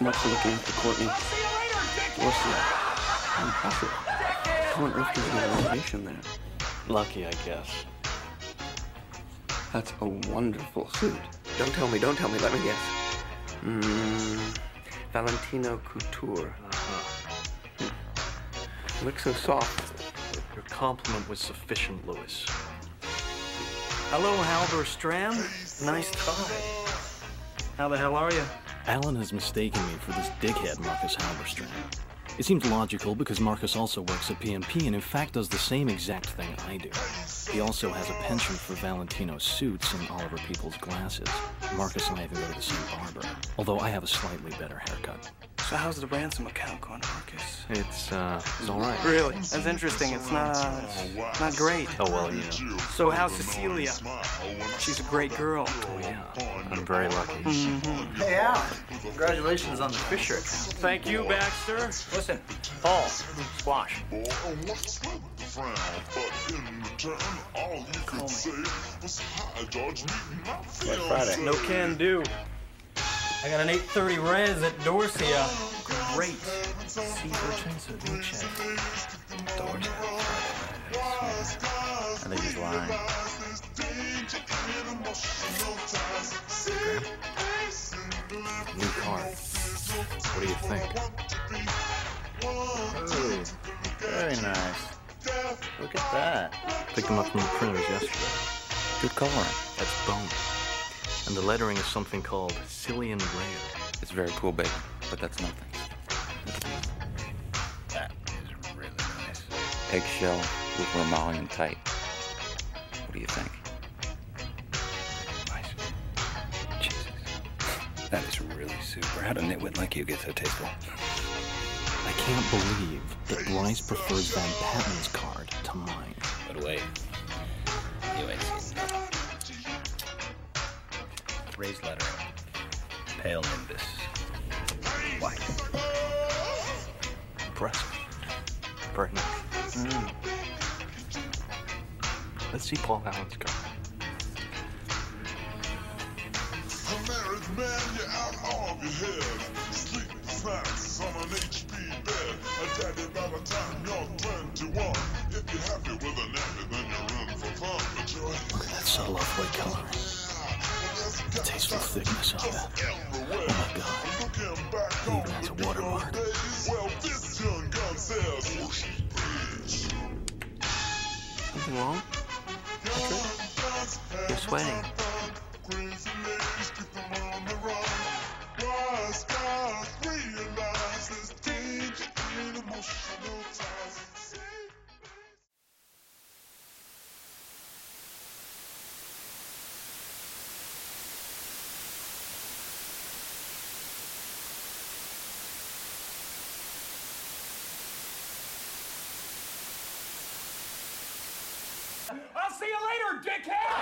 much looking for Courtney. Dorsia. Impossible. How on earth did you get a reservation there? Lucky, I guess. That's a wonderful suit. Don't tell me, don't tell me, let me guess. Mm, Valentino Couture. Uh-huh. Looks so soft. Your compliment was sufficient, Louis. Hello, Halberstram. Nice tie. How the hell are you? Alan has mistaken me for this dickhead Marcus Halberstram. It seems logical because Marcus also works at P&P and in fact does the same exact thing I do. He also has a penchant for Valentino suits and Oliver Peoples glasses. Marcus and I even go to the same barber, although I have a slightly better haircut. So how's the ransom account going, Marcus? It's, uh, it's all right. Really? That's interesting. It's not, uh, not great. Oh, well, you know. So how's Cecilia? She's a great girl. Oh, yeah. I'm very lucky. Hey, Al. Congratulations on the Fisher account. Thank you, Baxter. Listen, Paul, squash. Friday. No can do. I got an 830 res at Dorsia. Great. See Vincenzo Duce. I think he's lying. New car. What do you think? Ooh, very nice. Look at that. Picked them up from the printers yesterday. Good coloring. That's bone. And the lettering is something called Silian Rail. It's very cool, baby, but that's nothing. That is really nice. Eggshell with Romalian type. What do you think? Nice. Jesus. That is really super. How did a nitwit like you get so tasteful? I can't believe that Bryce prefers Van Patten's card to mine. But wait. Raised lettering. Pale nimbus. White. Impressive. Very nice. Mm. Let's see Paul Allen's car. A married man, you're out of your head. Sleeping snacks on an HP bed. A daddy by the time you're 21. If you're happy with a nappy, then you're in for fun. But you're Look at that subtle off-white coloring. The tasteful thickness of it. Oh my god. looking back It even has watermark. days. Well, this young gun says, Something wrong? Patrick? You're sweating. I'll see you later, dickhead!